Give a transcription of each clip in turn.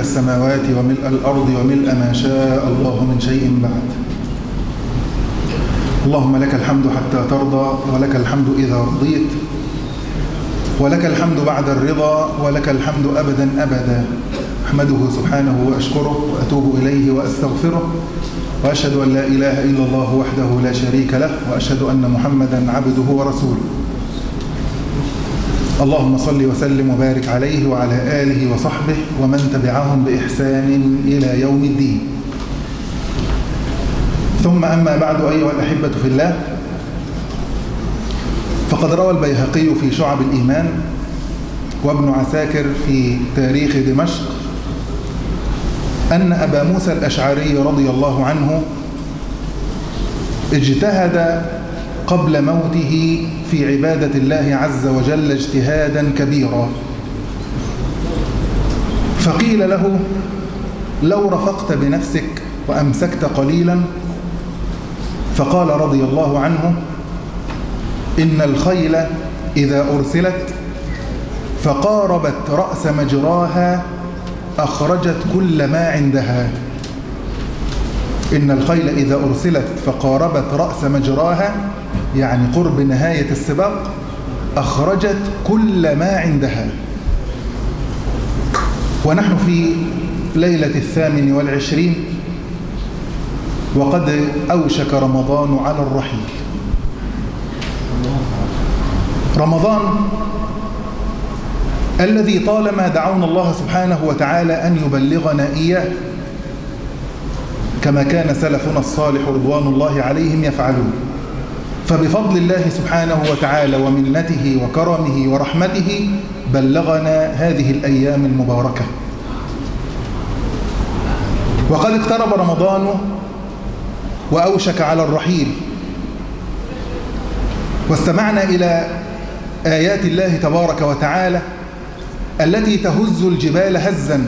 السماوات وملء الأرض وملء ما شاء الله من شيء بعد. اللهم لك الحمد حتى ترضى ولك الحمد إذا رضيت ولك الحمد بعد الرضا ولك الحمد أبدا أبدا. أحمده سبحانه وأشكره وأتوب إليه وأستغفره وأشهد أن لا إله إلا الله وحده لا شريك له وأشهد أن محمدا عبده ورسوله. اللهم صل وسلم وبارك عليه وعلى آله وصحبه ومن تبعهم بإحسان إلى يوم الدين. ثم أما بعد أيها الأحبة في الله فقد روى البيهقي في شعب الإيمان وابن عساكر في تاريخ دمشق أن أبا موسى الأشعري رضي الله عنه اجتهد قبل موته في عبادة الله عز وجل اجتهادا كبيرا. فقيل له لو رفقت بنفسك وأمسكت قليلا فقال رضي الله عنه إن الخيل إذا أرسلت فقاربت رأس مجراها أخرجت كل ما عندها. إن الخيل إذا أرسلت فقاربت رأس مجراها يعني قرب نهاية السباق أخرجت كل ما عندها. ونحن في ليلة الثامن والعشرين وقد أوشك رمضان على الرحيل. رمضان الذي طالما دعونا الله سبحانه وتعالى أن يبلغنا إياه كما كان سلفنا الصالح رضوان الله عليهم يفعلون. فبفضل الله سبحانه وتعالى ومنته وكرمه ورحمته بلغنا هذه الأيام المباركة. وقد اقترب رمضان وأوشك على الرحيل. واستمعنا إلى آيات الله تبارك وتعالى التي تهز الجبال هزا.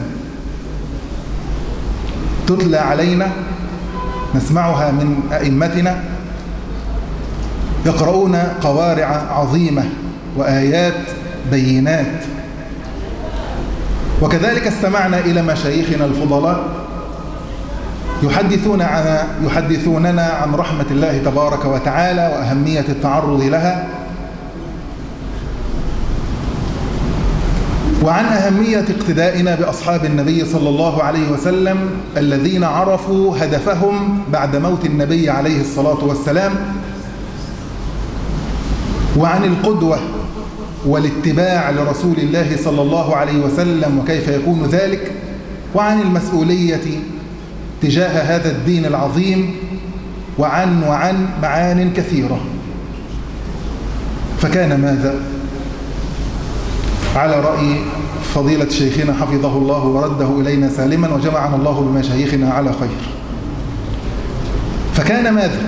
تتلى علينا نسمعها من أئمتنا. يقرؤون قوارع عظيمة وآيات بينات. وكذلك استمعنا إلى مشايخنا الفضلاء يحدثون عن يحدثوننا عن رحمة الله تبارك وتعالى وأهمية التعرض لها. وعن أهمية اقتدائنا بأصحاب النبي صلى الله عليه وسلم الذين عرفوا هدفهم بعد موت النبي عليه الصلاة والسلام وعن القدوة والاتباع لرسول الله صلى الله عليه وسلم وكيف يكون ذلك وعن المسؤولية تجاه هذا الدين العظيم وعن وعن معان كثيرة فكان ماذا؟ على رأي فضيلة شيخنا حفظه الله ورده إلينا سالما وجمعنا الله بمشايخنا على خير فكان ماذا؟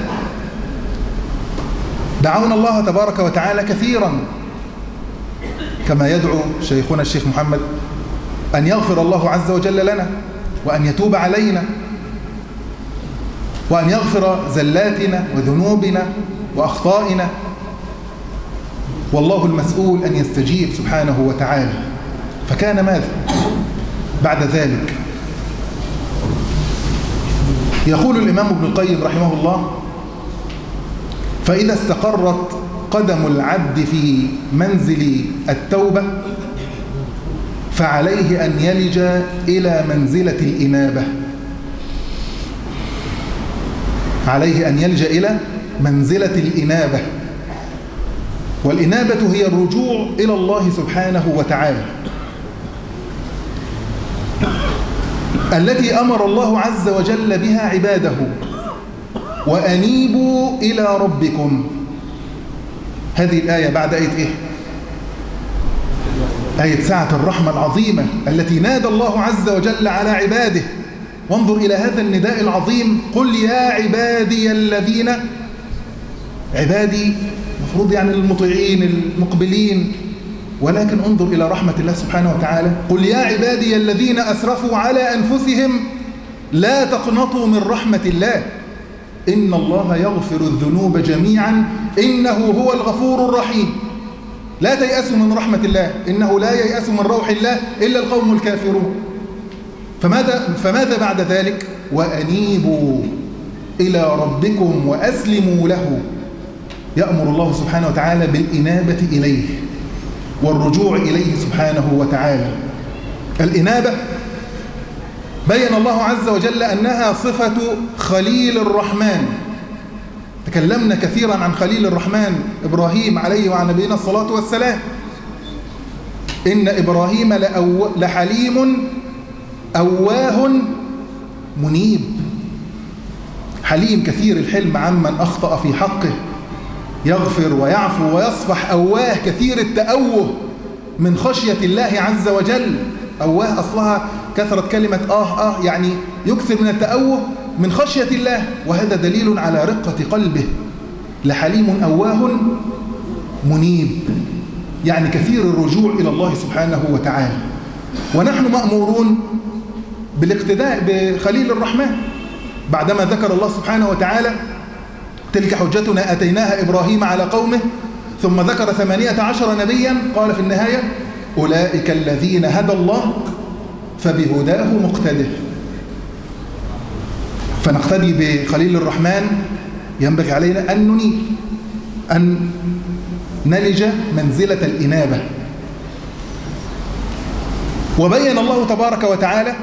دعونا الله تبارك وتعالى كثيرا كما يدعو شيخنا الشيخ محمد أن يغفر الله عز وجل لنا وأن يتوب علينا وأن يغفر زلاتنا وذنوبنا وأخطائنا. والله المسؤول أن يستجيب سبحانه وتعالى. فكان ماذا؟ بعد ذلك. يقول الإمام ابن القيم رحمه الله فإذا استقرت قدم العبد في منزل التوبة فعليه أن يلج إلى منزلة الإنابة. عليه أن يلجأ إلى منزلة الإنابة. والإنابة هي الرجوع إلى الله سبحانه وتعالى. التي أمر الله عز وجل بها عباده. وأنيبوا إلى ربكم. هذه الآية بعد آية إيه؟ آية ساعة الرحمة العظيمة التي نادى الله عز وجل على عباده. وانظر إلى هذا النداء العظيم. قل يا عبادي الذين عبادي المفروض يعني المطيعين المقبلين. ولكن انظر إلى رحمة الله سبحانه وتعالى. قل يا عبادي الذين أسرفوا على أنفسهم لا تقنطوا من رحمة الله. إن الله يغفر الذنوب جميعا إنه هو الغفور الرحيم. لا تيأسوا من رحمة الله إنه لا ييأس من روح الله إلا القوم الكافرون. فماذا, فماذا بعد ذلك؟ وأنيبوا إلى ربكم وأسلموا له. يأمر الله سبحانه وتعالى بالإنابة إليه والرجوع إليه سبحانه وتعالى. الإنابة بين الله عز وجل أنها صفة خليل الرحمن. تكلمنا كثيرا عن خليل الرحمن إبراهيم عليه وعن نبينا الصلاة والسلام. إن إبراهيم لأو لحليم أواه منيب. حليم كثير الحلم عمن أخطأ في حقه. يغفر ويعفو ويصفح. أواه كثير التأوه من خشية الله عز وجل. أواه أصلها كثرة كلمة آه آه يعني يكثر من التأوه من خشية الله وهذا دليل على رقة قلبه. لحليم أواه منيب. يعني كثير الرجوع إلى الله سبحانه وتعالى. ونحن مأمورون بالاقتداء بخليل الرحمن. بعدما ذكر الله سبحانه وتعالى تلك حجتنا أتيناها إبراهيم على قومه ثم ذكر ثمانية عشر نبيا قال في النهاية أولئك الذين هدى الله فبهداه مقتده فنقتدي بخليل الرحمن ينبغي علينا أن ننيب أن نلج منزلة الإنابة. وبين الله تبارك وتعالى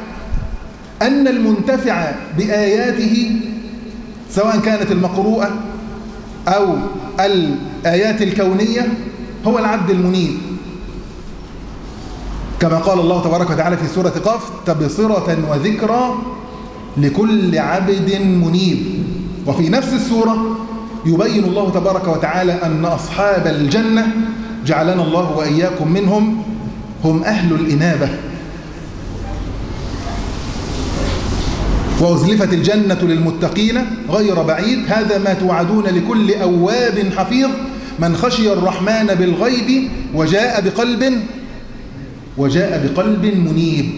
أن المنتفع بآياته سواء كانت المقروءة أو الآيات الكونية هو العبد المنيب. كما قال الله تبارك وتعالى في سورة قاف تبصرة وذكرى لكل عبد منيب. وفي نفس السورة يبين الله تبارك وتعالى أن أصحاب الجنة جعلنا الله وإياكم منهم هم أهل الإنابة. وأزلفت الجنة للمتقين غير بعيد هذا ما توعدون لكل أواب حفيظ من خشي الرحمن بالغيب وجاء بقلب وجاء بقلب منيب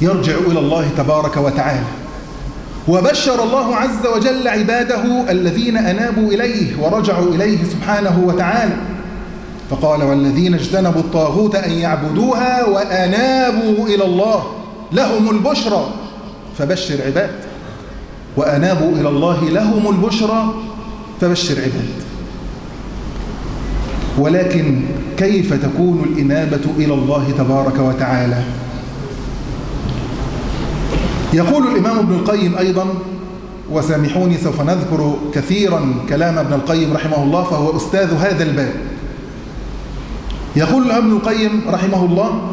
يرجع إلى الله تبارك وتعالى. وبشر الله عز وجل عباده الذين أنابوا إليه ورجعوا إليه سبحانه وتعالى. فقال والذين اجتنبوا الطاغوت أن يعبدوها وأنابوا إلى الله لهم البشرى. فبشر عباد. وأنابوا إلى الله لهم البشرى. فبشر عباد. ولكن كيف تكون الإنابة إلى الله تبارك وتعالى؟ يقول الإمام ابن القيم أيضا وسامحوني سوف نذكر كثيرا كلام ابن القيم رحمه الله فهو أستاذ هذا الباب. يقول ابن القيم رحمه الله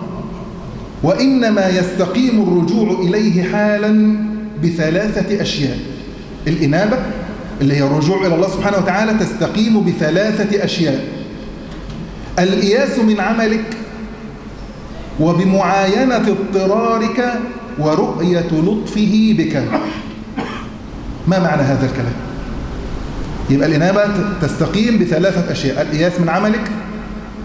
وإنما يستقيم الرجوع إليه حالا بثلاثة أشياء. الإنابة اللي هي الرجوع إلى الله سبحانه وتعالى تستقيم بثلاثة أشياء. الإياس من عملك وبمعاينة اضطرارك ورؤية لطفه بك. ما معنى هذا الكلام؟ يبقى الإنابة تستقيم بثلاثة أشياء الإياس من عملك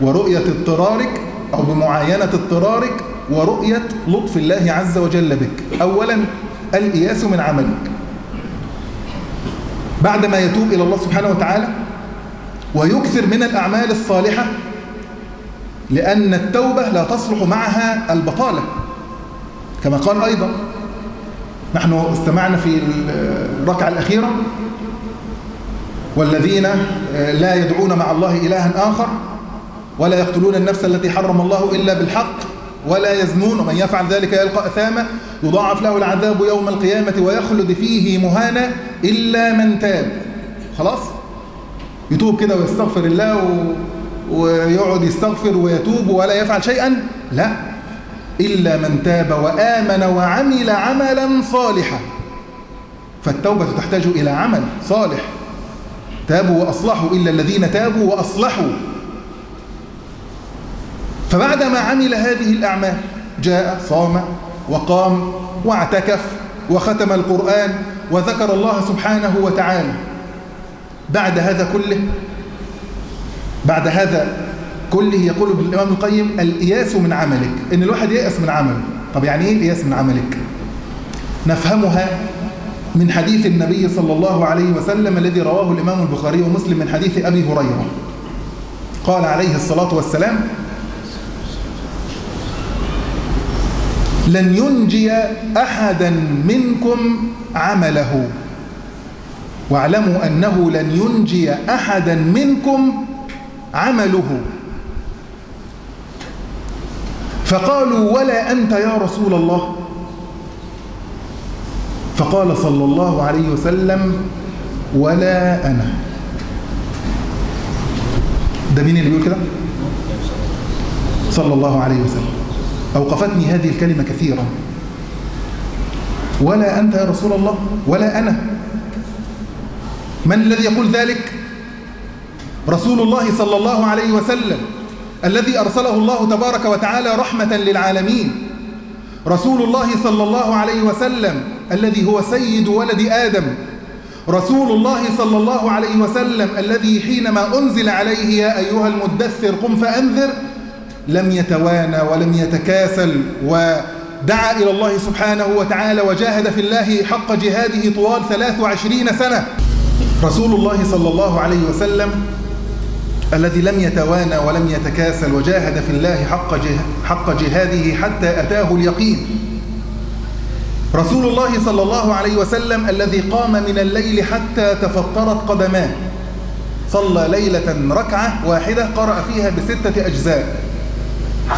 ورؤية اضطرارك أو بمعاينة اضطرارك ورؤية لطف الله عز وجل بك. أولا الإياس من عملك. بعدما يتوب إلى الله سبحانه وتعالى ويكثر من الأعمال الصالحة لأن التوبة لا تصلح معها البطالة. كما قال أيضا نحن استمعنا في الركعة الأخيرة والذين لا يدعون مع الله إلها آخر ولا يقتلون النفس التي حرم الله إلا بالحق ولا يزنون ومن يفعل ذلك يلقى أثاما يضاعف له العذاب يوم القيامة ويخلد فيه مهانا إلا من تاب. خلاص؟ يتوب كده ويستغفر الله و... ويقعد يستغفر ويتوب ولا يفعل شيئا؟ لا. إلا من تاب وآمن وعمل عملا صالحا. فالتوبة تحتاج إلى عمل صالح. تابوا وأصلحوا إلا الذين تابوا وأصلحوا. فبعدما عمل هذه الأعمال جاء صام وقام واعتكف وختم القرآن وذكر الله سبحانه وتعالى. بعد هذا كله بعد هذا كله يقول ابن الإمام القيم الإياس من عملك. إن الواحد ييأس من عمله. طب يعني إيه الإياس من عملك؟ نفهمها من حديث النبي صلى الله عليه وسلم الذي رواه الإمام البخاري ومسلم من حديث أبي هريرة. قال عليه الصلاة والسلام لن ينجي أحدا منكم عمله. واعلموا أنه لن ينجي أحدا منكم عمله. فقالوا ولا أنت يا رسول الله؟ فقال صلى الله عليه وسلم ولا أنا. ده مين اللي بيقول كده؟ صلى الله عليه وسلم. أوقفتني هذه الكلمة كثيرا. ولا أنت يا رسول الله؟ ولا أنا. من الذي يقول ذلك؟ رسول الله صلى الله عليه وسلم الذي أرسله الله تبارك وتعالى رحمة للعالمين. رسول الله صلى الله عليه وسلم الذي هو سيد ولد آدم. رسول الله صلى الله عليه وسلم الذي حينما أنزل عليه يا أيها المدثر قم فأنذر لم يتوانى ولم يتكاسل ودعا إلى الله سبحانه وتعالى وجاهد في الله حق جهاده طوال 23 سنة. رسول الله صلى الله عليه وسلم الذي لم يتوانى ولم يتكاسل وجاهد في الله حق, حق جهاده حتى أتاه اليقين. رسول الله صلى الله عليه وسلم الذي قام من الليل حتى تفطرت قدماه. صلى ليلة ركعة واحدة قرأ فيها بستة أجزاء.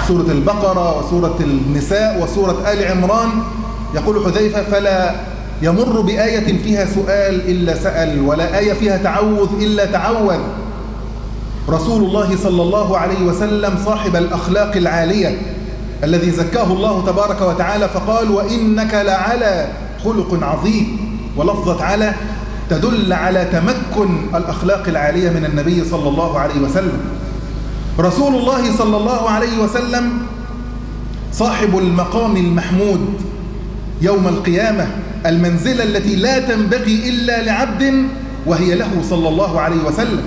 سورة البقرة وسورة النساء وسورة آل عمران. يقول حذيفة فلا يمر بآية فيها سؤال إلا سأل ولا آية فيها تعوذ إلا تعوذ. رسول الله صلى الله عليه وسلم صاحب الأخلاق العالية الذي زكاه الله تبارك وتعالى فقال وإنك لعلى خلق عظيم ولفظة على تدل على تمكن الأخلاق العالية من النبي صلى الله عليه وسلم. رسول الله صلى الله عليه وسلم صاحب المقام المحمود يوم القيامة المنزلة التي لا تنبغي إلا لعبد وهي له صلى الله عليه وسلم.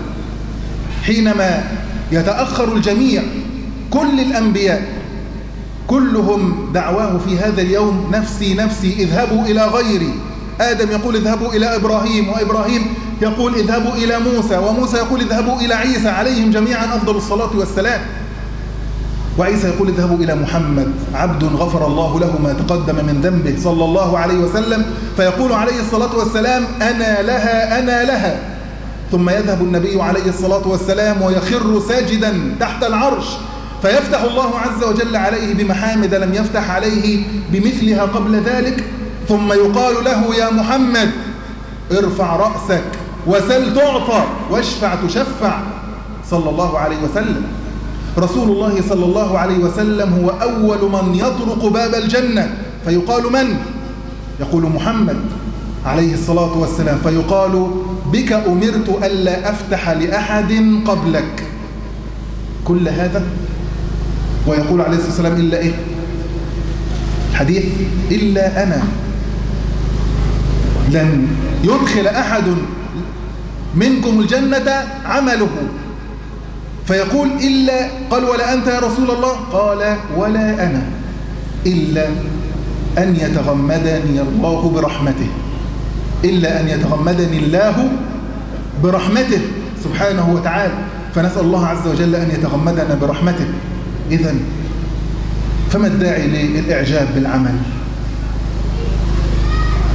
حينما يتأخر الجميع كل الأنبياء كلهم دعواه في هذا اليوم نفسي نفسي اذهبوا إلى غيري. آدم يقول اذهبوا إلى إبراهيم وإبراهيم يقول اذهبوا إلى موسى وموسى يقول اذهبوا إلى عيسى عليهم جميعا أفضل الصلاة والسلام. وعيسى يقول اذهبوا إلى محمد عبد غفر الله له ما تقدم من ذنبه صلى الله عليه وسلم. فيقول عليه الصلاة والسلام أنا لها أنا لها. ثم يذهب النبي عليه الصلاة والسلام ويخر ساجدا تحت العرش. فيفتح الله عز وجل عليه بمحامد لم يفتح عليه بمثلها قبل ذلك. ثم يقال له يا محمد ارفع رأسك وسل تعطى واشفع تشفع. صلى الله عليه وسلم. رسول الله صلى الله عليه وسلم هو أول من يطرق باب الجنة. فيقال من؟ يقول محمد. عليه الصلاة والسلام فيقال بك أمرت ألا أفتح لأحد قبلك. كل هذا؟ ويقول عليه الصلاة والسلام إلا إيه؟ حديث إلا أنا. لن يدخل أحد منكم الجنة عمله. فيقول إلا قال ولا أنت يا رسول الله؟ قال ولا أنا إلا أن يتغمدني الله برحمته. إلا أن يتغمدني الله برحمته سبحانه وتعالى. فنسأل الله عز وجل أن يتغمدنا برحمته. إذا فما الداعي للإعجاب بالعمل؟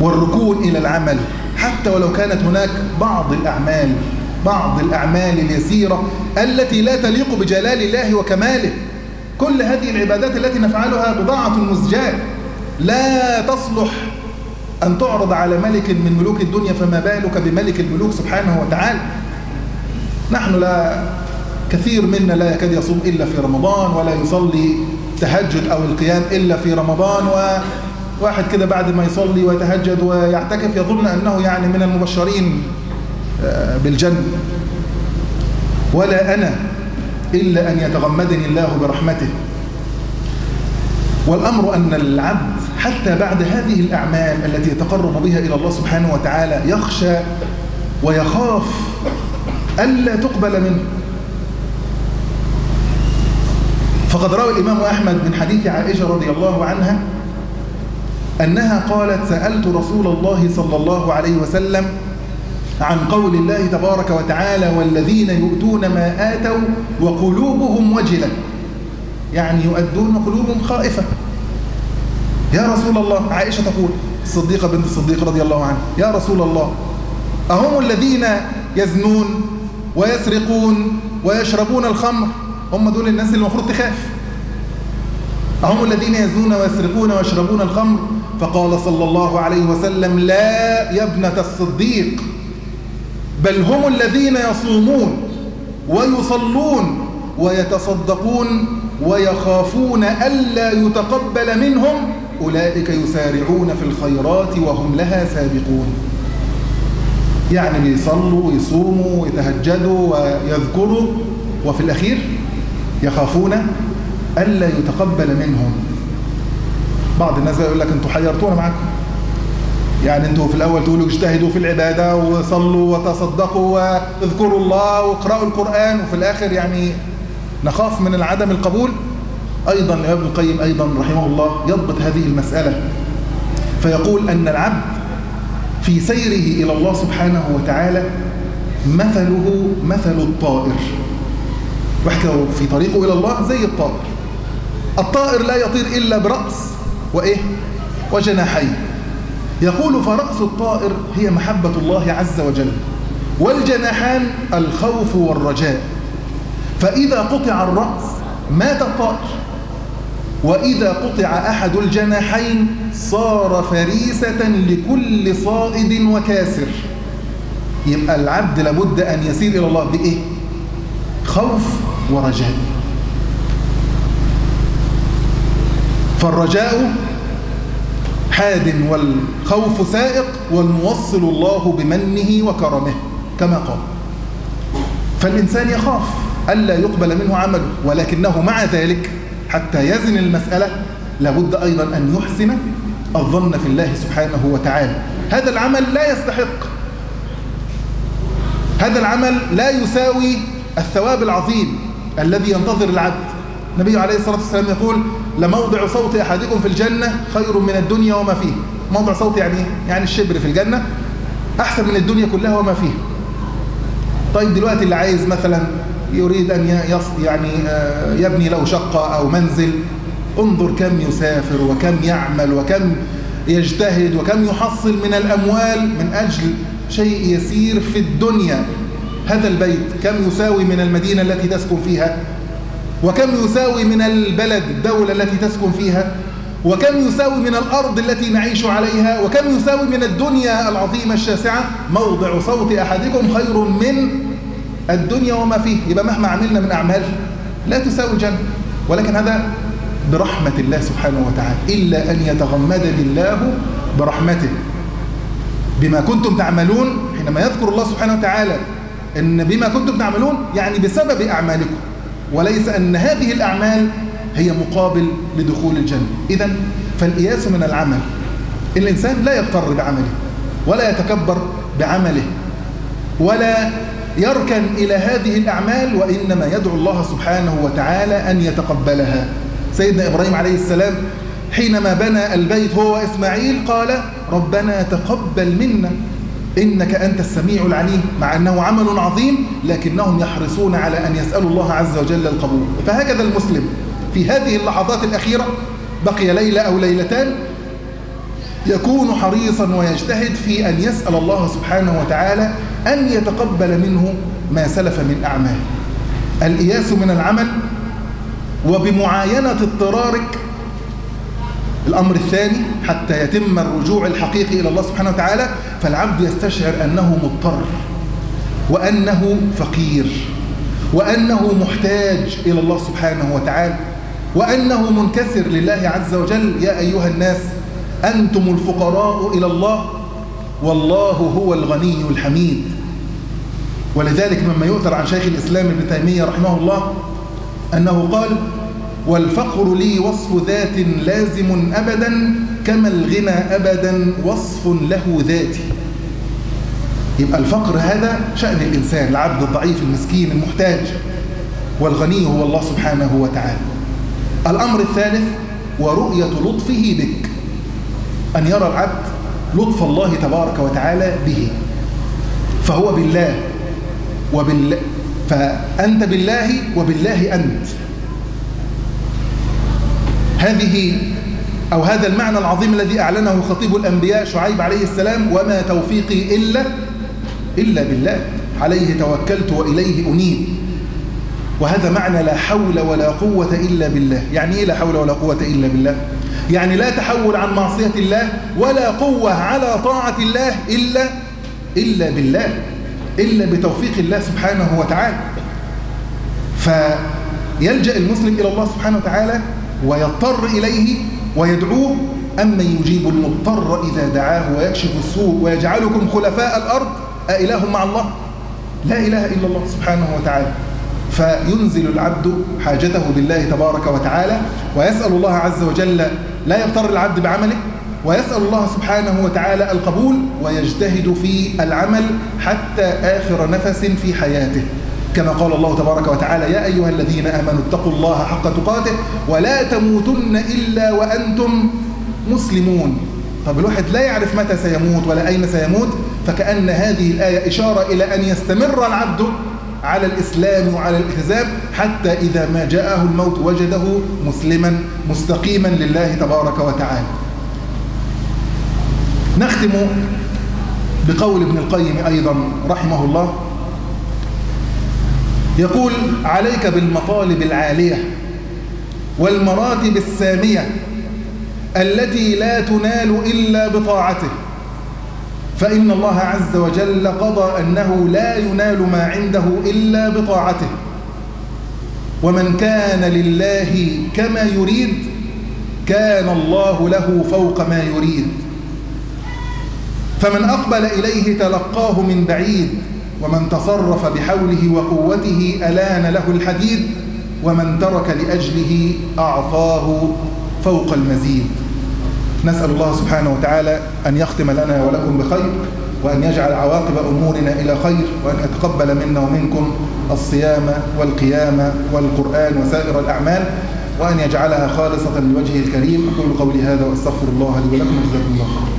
والركون إلى العمل. حتى ولو كانت هناك بعض الأعمال بعض الأعمال اليسيرة التي لا تليق بجلال الله وكماله. كل هذه العبادات التي نفعلها بضاعة مزجاة. لا تصلح أن تعرض على ملك من ملوك الدنيا فما بالك بملك الملوك سبحانه وتعالى. نحن لا كثير منا لا يكاد يصوم إلا في رمضان ولا يصلي تهجد أو القيام إلا في رمضان وواحد كده بعد ما يصلي ويتهجد ويعتكف يظن أنه يعني من المبشرين بالجنة. ولا أنا إلا أن يتغمدني الله برحمته. والأمر أن العبد حتى بعد هذه الأعمال التي يتقرب بها إلى الله سبحانه وتعالى يخشى ويخاف ألا تقبل منه. فقد روى الإمام أحمد من حديث عائشة رضي الله عنها أنها قالت سألت رسول الله صلى الله عليه وسلم عن قول الله تبارك وتعالى والذين يؤتون ما آتوا وقلوبهم وجلة يعني يؤدون وقلوبهم خائفة. يا رسول الله عائشة تقول الصديقة بنت الصديق رضي الله عنها يا رسول الله أهم الذين يزنون ويسرقون ويشربون الخمر هم دول الناس اللي المفروض تخاف. أهم الذين يزنون ويسرقون ويشربون الخمر. فقال صلى الله عليه وسلم لا يا ابنة الصديق بل هم الذين يصومون ويصلون ويتصدقون ويخافون ألا يتقبل منهم أولئك يسارعون في الخيرات وهم لها سابقون. يعني بيصلوا ويصوموا ويتهجدوا ويذكروا وفي الأخير يخافون ألا يتقبل منهم. بعض الناس يقول لك أنتوا حيرتونا معاكم. يعني أنتوا في الأول تقولوا اجتهدوا في العبادة وصلوا وتصدقوا واذكروا الله واقرأوا القرآن وفي الآخر يعني نخاف من العدم القبول؟ أيضا ابن القيم أيضا رحمه الله يضبط هذه المسألة. فيقول أن العبد في سيره إلى الله سبحانه وتعالى مثله مثل الطائر. واحكي في طريقه إلى الله زي الطائر. الطائر لا يطير إلا برأس وإيه؟ وجناحين. يقول فرأس الطائر هي محبة الله عز وجل والجناحان الخوف والرجاء. فإذا قطع الرأس مات الطائر وإذا قطع أحد الجناحين صار فريسة لكل صائد وكاسر. يبقى العبد لابد أن يسير إلى الله بإيه؟ خوف ورجاء. فالرجاء حاد والخوف سائق والموصل الله بمنه وكرمه كما قال. فالإنسان يخاف. ألا يقبل منه عمله ولكنه مع ذلك حتى يزن المسألة لابد أيضا أن يحسن الظن في الله سبحانه وتعالى. هذا العمل لا يستحق. هذا العمل لا يساوي الثواب العظيم الذي ينتظر العبد. النبي عليه الصلاة والسلام يقول لموضع صوت أحدكم في الجنة خير من الدنيا وما فيه. موضع صوت يعني يعني الشبر في الجنة أحسن من الدنيا كلها وما فيه. طيب دلوقتي اللي عايز مثلا يريد أن يعني يبني له شقة أو منزل. انظر كم يسافر وكم يعمل وكم يجتهد وكم يحصل من الأموال من أجل شيء يسير في الدنيا. هذا البيت كم يساوي من المدينة التي تسكن فيها؟ وكم يساوي من البلد الدولة التي تسكن فيها؟ وكم يساوي من الأرض التي نعيش عليها؟ وكم يساوي من الدنيا العظيمة الشاسعة؟ موضع صوت أحدكم خير من الدنيا وما فيه. يبقى مهما عملنا من أعمال لا تساوي الجنة. ولكن هذا برحمة الله سبحانه وتعالى. إلا أن يتغمدني الله برحمته. بما كنتم تعملون حينما يذكر الله سبحانه وتعالى أن بما كنتم تعملون يعني بسبب أعمالكم. وليس أن هذه الأعمال هي مقابل لدخول الجنة. إذا فالإياس من العمل. الإنسان لا يغتر بعمله ولا يتكبر بعمله ولا يركن إلى هذه الأعمال وإنما يدعو الله سبحانه وتعالى أن يتقبلها. سيدنا إبراهيم عليه السلام حينما بنى البيت هو وإسماعيل قال ربنا تقبل منا إنك أنت السميع العليم. مع أنه عمل عظيم لكنهم يحرصون على أن يسألوا الله عز وجل القبول. فهكذا المسلم في هذه اللحظات الأخيرة بقي ليلة أو ليلتان يكون حريصا ويجتهد في أن يسأل الله سبحانه وتعالى أن يتقبل منه ما سلف من أعمال. الإياس من العمل وبمعاينة اضطرارك الأمر الثاني حتى يتم الرجوع الحقيقي إلى الله سبحانه وتعالى فالعبد يستشعر أنه مضطر وأنه فقير وأنه محتاج إلى الله سبحانه وتعالى وأنه منكسر لله عز وجل. يا أيها الناس أنتم الفقراء إلى الله والله هو الغني الحميد. ولذلك مما يؤثر عن شيخ الإسلام ابن تيمية رحمه الله أنه قال والفقر لي وصف ذات لازم أبدا كما الغنى أبدا وصف له ذاتي. يبقى الفقر هذا شأن الإنسان العبد الضعيف المسكين المحتاج. والغني هو الله سبحانه وتعالى. الأمر الثالث ورؤية لطفه بك. أن يرى العبد لطف الله تبارك وتعالى به. فهو بالله وبالله فأنت بالله وبالله أنت. هذه أو هذا المعنى العظيم الذي أعلنه خطيب الأنبياء شعيب عليه السلام وما توفيقي إلا إلا بالله. عليه توكلت وإليه أنيب. وهذا معنى لا حول ولا قوة إلا بالله. يعني إيه لا حول ولا قوة إلا بالله؟ يعني لا تحول عن معصية الله ولا قوة على طاعة الله إلا إلا بالله إلا بتوفيق الله سبحانه وتعالى. فيلجأ المسلم إلى الله سبحانه وتعالى ويضطر إليه ويدعوه أما يجيب المضطر إذا دعاه ويكشف السوء ويجعلكم خلفاء الأرض أإله مع الله؟ لا إله إلا الله سبحانه وتعالى. فينزل العبد حاجته بالله تبارك وتعالى ويسأل الله عز وجل لا يغتر العبد بعمله ويسأل الله سبحانه وتعالى القبول ويجتهد في العمل حتى آخر نفس في حياته. كما قال الله تبارك وتعالى يا أيها الذين آمنوا اتقوا الله حق تقاته ولا تموتن إلا وأنتم مسلمون. طب الواحد لا يعرف متى سيموت ولا أين سيموت فكأن هذه الآية إشارة إلى أن يستمر العبد على الإسلام وعلى الالتزام حتى إذا ما جاءه الموت وجده مسلما مستقيما لله تبارك وتعالى. نختم بقول ابن القيم أيضا رحمه الله. يقول عليك بالمطالب العالية والمراتب السامية التي لا تنال إلا بطاعته فإن الله عز وجل قضى أنه لا ينال ما عنده إلا بطاعته. ومن كان لله كما يريد كان الله له فوق ما يريد. فمن أقبل إليه تلقاه من بعيد ومن تصرف بحوله وقوته ألان له الحديد ومن ترك لأجله أعطاه فوق المزيد. نسأل الله سبحانه وتعالى أن يختم لنا ولكم بخير وأن يجعل عواقب أمورنا إلى خير وأن يتقبل منا ومنكم الصيام والقيام والقرآن وسائر الأعمال وأن يجعلها خالصة لوجهه الكريم. أقول قولي هذا وأستغفر الله لي ولكم وجزاكم الله